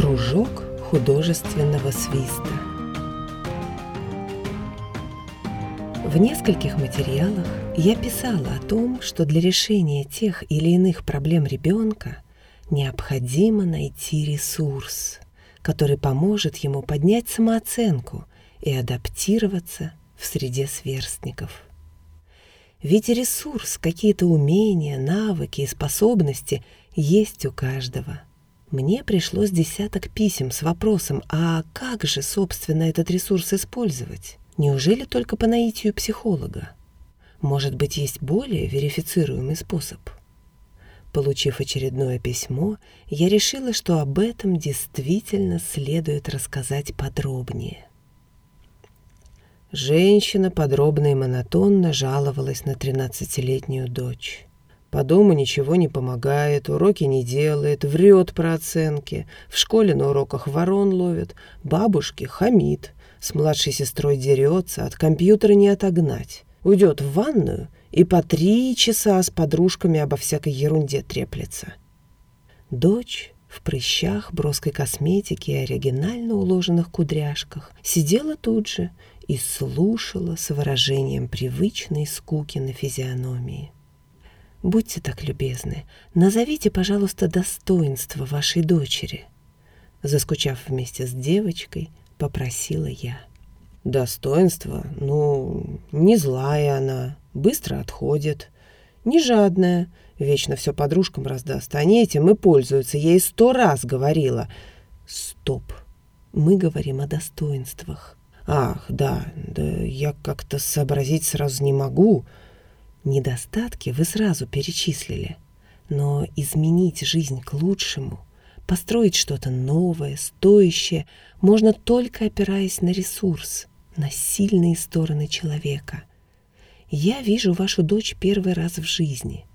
Кружок художественного свиста. В нескольких материалах я писала о том, что для решения тех или иных проблем ребенка необходимо найти ресурс, который поможет ему поднять самооценку и адаптироваться в среде сверстников. Ведь ресурс, какие-то умения, навыки и способности есть у каждого. Мне пришлось десяток писем с вопросом, а как же, собственно, этот ресурс использовать? Неужели только по наитию психолога? Может быть, есть более верифицируемый способ? Получив очередное письмо, я решила, что об этом действительно следует рассказать подробнее. Женщина подробно и монотонно жаловалась на тринадцатилетнюю дочь. По дому ничего не помогает, уроки не делает, врет про оценки, в школе на уроках ворон ловит, бабушке хамит, с младшей сестрой дерется, от компьютера не отогнать. Уйдет в ванную и по три часа с подружками обо всякой ерунде треплется. Дочь в прыщах, броской косметике и оригинально уложенных кудряшках сидела тут же и слушала с выражением привычной скуки на физиономии. «Будьте так любезны, назовите, пожалуйста, достоинство вашей дочери». Заскучав вместе с девочкой, попросила я. «Достоинство? Ну, не злая она, быстро отходит, не жадная, вечно все подружкам раздаст. Они этим и пользуются, я ей сто раз говорила». «Стоп, мы говорим о достоинствах. Ах, да, да я как-то сообразить сразу не могу. Недостатки вы сразу перечислили. Но изменить жизнь к лучшему, построить что-то новое, стоящее, можно только опираясь на ресурс, на сильные стороны человека. Я вижу вашу дочь первый раз в жизни.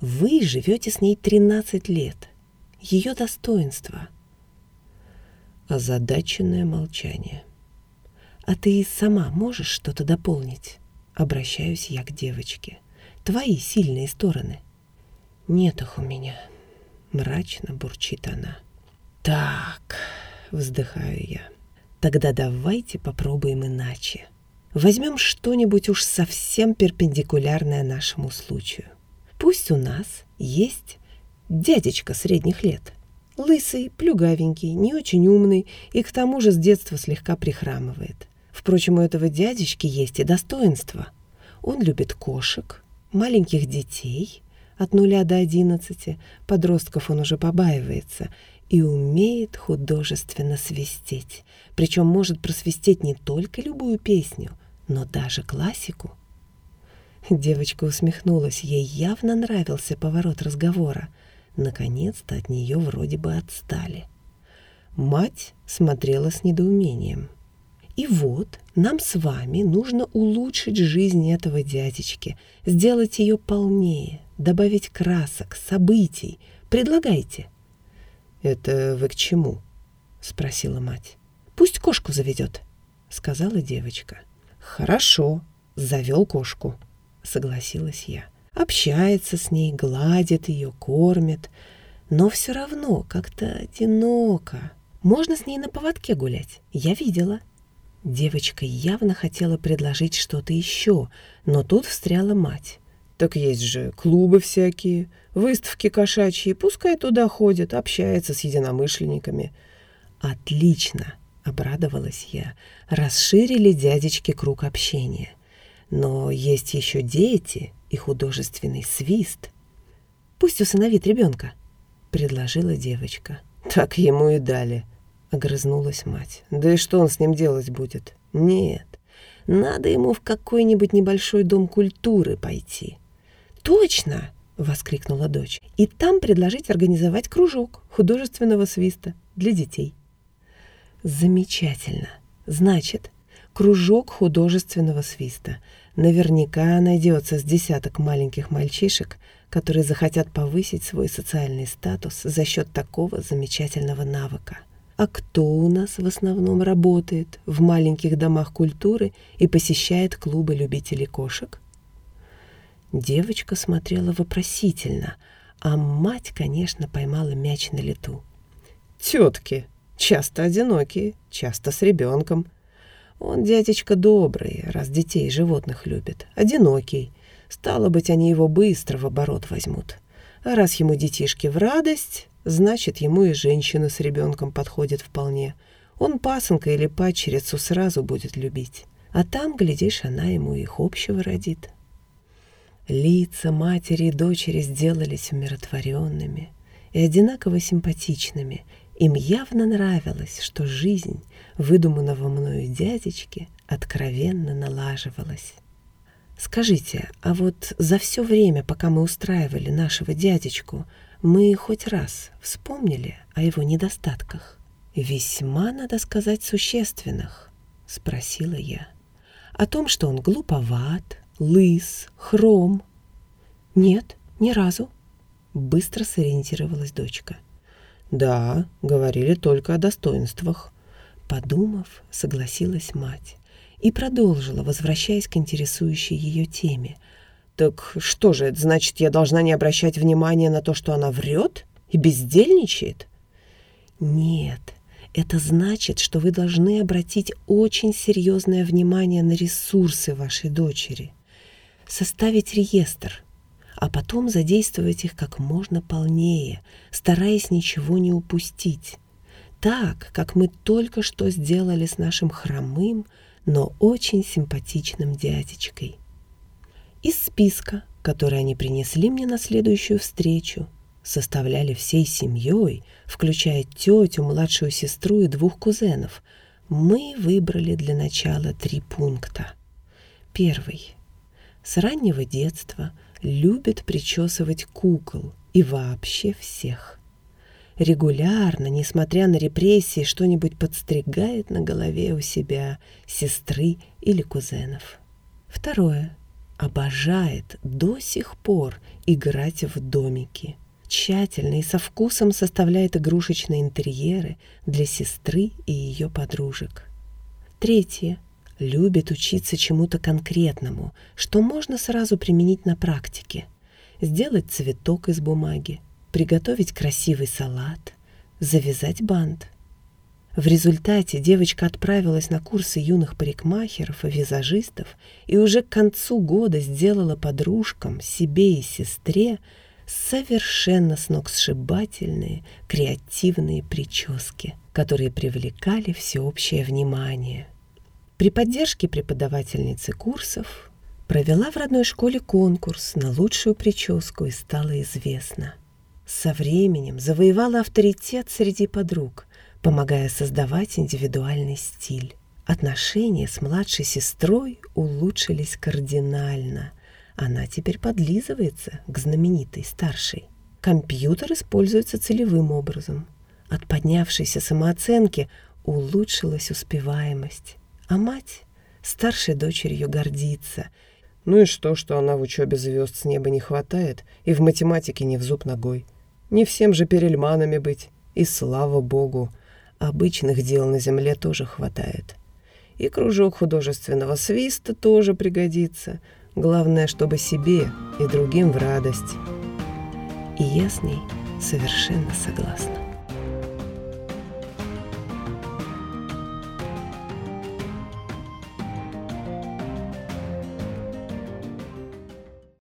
Вы живете с ней 13 лет. Ее достоинство. Озадаченное молчание. «А ты сама можешь что-то дополнить?» Обращаюсь я к девочке. «Твои сильные стороны». «Нет их у меня», — мрачно бурчит она. «Так», — вздыхаю я, — «тогда давайте попробуем иначе. Возьмем что-нибудь уж совсем перпендикулярное нашему случаю. Пусть у нас есть дядечка средних лет, лысый, плюгавенький, не очень умный и к тому же с детства слегка прихрамывает. Впрочем, у этого дядечки есть и достоинства. Он любит кошек, маленьких детей от нуля до одиннадцати, подростков он уже побаивается, и умеет художественно свистеть. Причем может просвистеть не только любую песню, но даже классику. Девочка усмехнулась, ей явно нравился поворот разговора. Наконец-то от нее вроде бы отстали. Мать смотрела с недоумением. И вот нам с вами нужно улучшить жизнь этого дядечки, сделать ее полнее, добавить красок, событий. Предлагайте. «Это вы к чему?» — спросила мать. «Пусть кошку заведет», — сказала девочка. «Хорошо, завел кошку», — согласилась я. Общается с ней, гладит ее, кормит, но все равно как-то одиноко. Можно с ней на поводке гулять, я видела. Девочка явно хотела предложить что-то еще, но тут встряла мать. «Так есть же клубы всякие, выставки кошачьи, пускай туда ходит, общается с единомышленниками». «Отлично!» — обрадовалась я. Расширили дядечки круг общения. Но есть еще дети и художественный свист. «Пусть усыновит ребенка», — предложила девочка. «Так ему и дали», — огрызнулась мать. «Да и что он с ним делать будет? Нет, надо ему в какой-нибудь небольшой дом культуры пойти». «Точно!» — воскликнула дочь. «И там предложить организовать кружок художественного свиста для детей». «Замечательно! Значит, кружок художественного свиста. Наверняка найдется с десяток маленьких мальчишек, которые захотят повысить свой социальный статус за счет такого замечательного навыка. А кто у нас в основном работает в маленьких домах культуры и посещает клубы любителей кошек? Девочка смотрела вопросительно, а мать, конечно, поймала мяч на лету. «Тетки!» — Часто одинокие, часто с ребенком. Он дядечка добрый, раз детей и животных любит. Одинокий. Стало быть, они его быстро в оборот возьмут. А раз ему детишки в радость, значит, ему и женщина с ребенком подходит вполне. Он пасынка или падчерицу сразу будет любить. А там, глядишь, она ему их общего родит. Лица матери и дочери сделались умиротворенными и одинаково симпатичными. Им явно нравилось, что жизнь выдуманного мною дядечки откровенно налаживалась. Скажите, а вот за все время, пока мы устраивали нашего дядечку, мы хоть раз вспомнили о его недостатках? Весьма, надо сказать, существенных, спросила я. О том, что он глуповат, лыс, хром. Нет, ни разу. Быстро сориентировалась дочка. Да, говорили только о достоинствах. Подумав, согласилась мать и продолжила, возвращаясь к интересующей ее теме. «Так что же, это значит, я должна не обращать внимания на то, что она врет и бездельничает?» «Нет, это значит, что вы должны обратить очень серьезное внимание на ресурсы вашей дочери, составить реестр, а потом задействовать их как можно полнее, стараясь ничего не упустить. Так, как мы только что сделали с нашим хромым, но очень симпатичным дядечкой. Из списка, который они принесли мне на следующую встречу, составляли всей семьей, включая тетю, младшую сестру и двух кузенов, мы выбрали для начала три пункта. Первый. С раннего детства любит причесывать кукол и вообще всех. Регулярно, несмотря на репрессии, что-нибудь подстригает на голове у себя сестры или кузенов. Второе. Обожает до сих пор играть в домики. Тщательно и со вкусом составляет игрушечные интерьеры для сестры и ее подружек. Третье любит учиться чему-то конкретному, что можно сразу применить на практике. Сделать цветок из бумаги, приготовить красивый салат, завязать бант. В результате девочка отправилась на курсы юных парикмахеров и визажистов и уже к концу года сделала подружкам, себе и сестре совершенно сногсшибательные креативные прически, которые привлекали всеобщее внимание. При поддержке преподавательницы курсов провела в родной школе конкурс на лучшую прическу и стала известна. Со временем завоевала авторитет среди подруг, помогая создавать индивидуальный стиль. Отношения с младшей сестрой улучшились кардинально. Она теперь подлизывается к знаменитой старшей. Компьютер используется целевым образом. От поднявшейся самооценки улучшилась успеваемость. А мать старшей дочерью гордится. Ну и что, что она в учебе звезд с неба не хватает и в математике не в зуб ногой. Не всем же перельманами быть. И слава богу, обычных дел на земле тоже хватает. И кружок художественного свиста тоже пригодится. Главное, чтобы себе и другим в радость. И я с ней совершенно согласна.